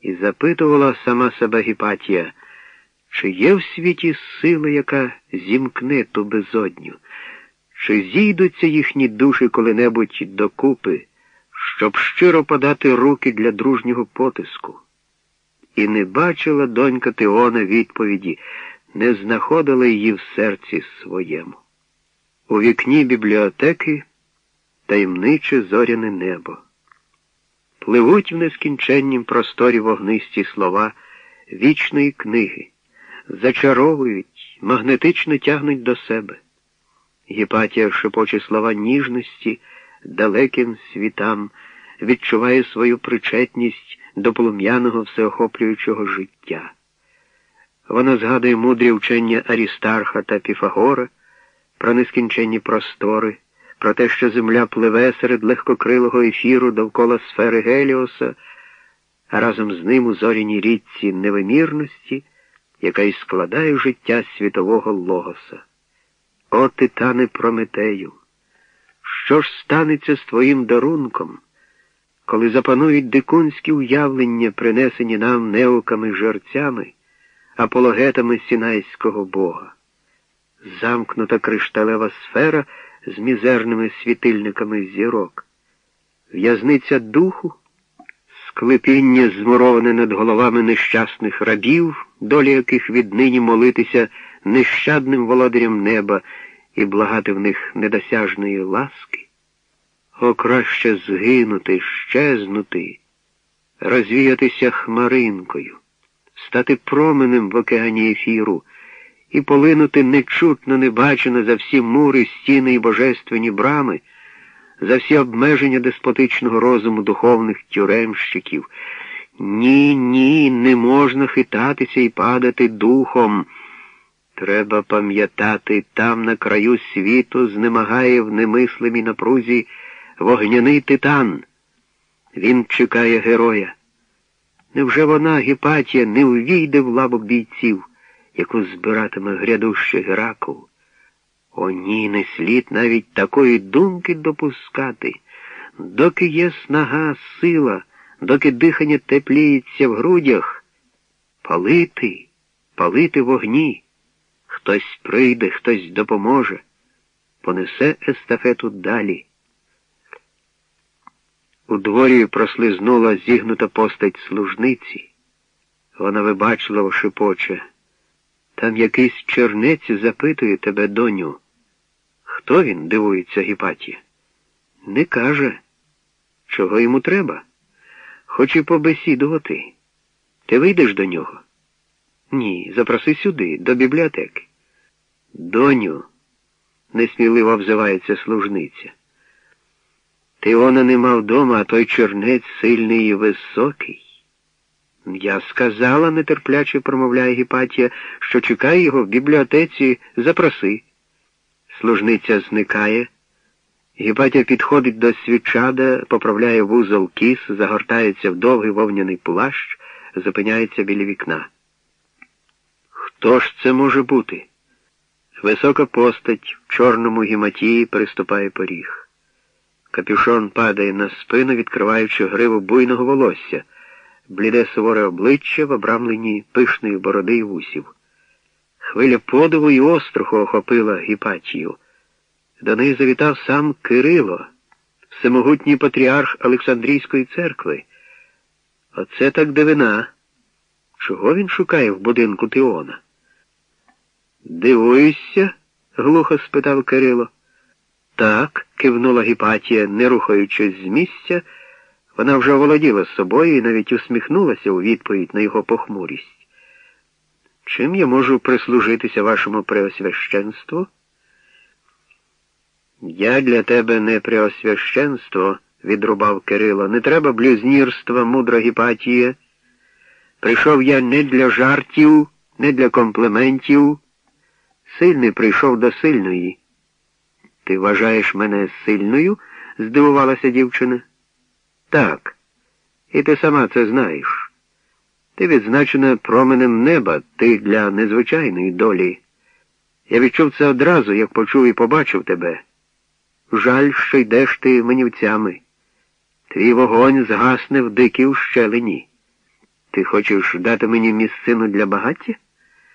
І запитувала сама себе Гіпатія, чи є в світі сила, яка зімкне ту безодню, чи зійдуться їхні душі коли-небудь докупи, щоб щиро подати руки для дружнього потиску. І не бачила донька Теона відповіді, не знаходила її в серці своєму. У вікні бібліотеки таємниче зоряне небо. Пливуть в нескінченнім просторі вогнисті слова вічної книги, зачаровують, магнетично тягнуть до себе. Гіпатія шепоче слова ніжності далеким світам, відчуває свою причетність до полум'яного всеохоплюючого життя. Вона згадує мудрі вчення Арістарха та Піфагора про нескінченні простори, про те, що земля пливе серед легкокрилого ефіру довкола сфери Геліоса, а разом з ним у зоряній річці невимірності, яка й складає життя світового логоса. О, титане Прометею! Що ж станеться з твоїм дарунком, коли запанують дикунські уявлення, принесені нам неуками жерцями, апологетами сінайського Бога? Замкнута кришталева сфера з мізерними світильниками зірок, в'язниця духу, склепіння змуроване над головами нещасних рабів, долі яких віднині молитися нещадним володарям неба і благати в них недосяжної ласки, о краще згинути, щезнути, розвіятися хмаринкою, стати променем в океані ефіру і полинути нечутно небачено за всі мури, стіни і божественні брами, за всі обмеження деспотичного розуму духовних тюремщиків. Ні, ні, не можна хитатися і падати духом. Треба пам'ятати, там на краю світу знемагає в немислимій напрузі вогняний титан. Він чекає героя. Невже вона, Гіпатія, не увійде в лаву бійців, яку збиратиме грядущий Геракл? О, ні, не слід навіть такої думки допускати, доки є снага, сила, доки дихання тепліється в грудях, палити, палити вогні. Хтось прийде, хтось допоможе, понесе естафету далі. У дворі прослизнула зігнута постать служниці. Вона вибачливо шепоче. Там якийсь чернець запитує тебе, доню. Хто він? дивується Гіпатія. Не каже, чого йому треба. Хоче побесідувати. Ти вийдеш до нього? Ні, запроси сюди, до бібліотеки. Доню, несміливо взивається служниця. Ти вона нема вдома, а той чернець сильний і високий. Я сказала, нетерпляче промовляє Гіпатія, що чекає його в бібліотеці, запроси. Служниця зникає. Гіпатія підходить до свічада, поправляє вузол кіс, загортається в довгий вовняний плащ, зупиняється біля вікна. Хто ж це може бути? Висока постать в чорному гіматії переступає поріг. Капюшон падає на спину, відкриваючи гриву буйного волосся, бліде суворе обличчя в обрамленні пишної бороди й вусів. Хвиля подиву і остраху охопила Гіпатію. До неї завітав сам Кирило, всемогутній патріарх Олександрійської церкви. Оце так дивина. Чого він шукає в будинку Тиона? Дивуєшся? глухо спитав Кирило. Так, кивнула Гіпатія, не рухаючись з місця, вона вже володіла собою і навіть усміхнулася у відповідь на його похмурість. Чим я можу прислужитися вашому преосвященству? Я для тебе не преосвященство, відрубав Кирило. Не треба блюзнірства, мудра Гіпатія. Прийшов я не для жартів, не для компліментів. Сильний прийшов до сильної. Ти вважаєш мене сильною? здивувалася дівчина. Так, і ти сама це знаєш. Ти відзначена променем неба, ти для незвичайної долі. Я відчув це одразу, як почув і побачив тебе. Жаль, що йдеш ти манівцями. Твій вогонь згасне в дикій ущелині. Ти хочеш дати мені місцину для багаття?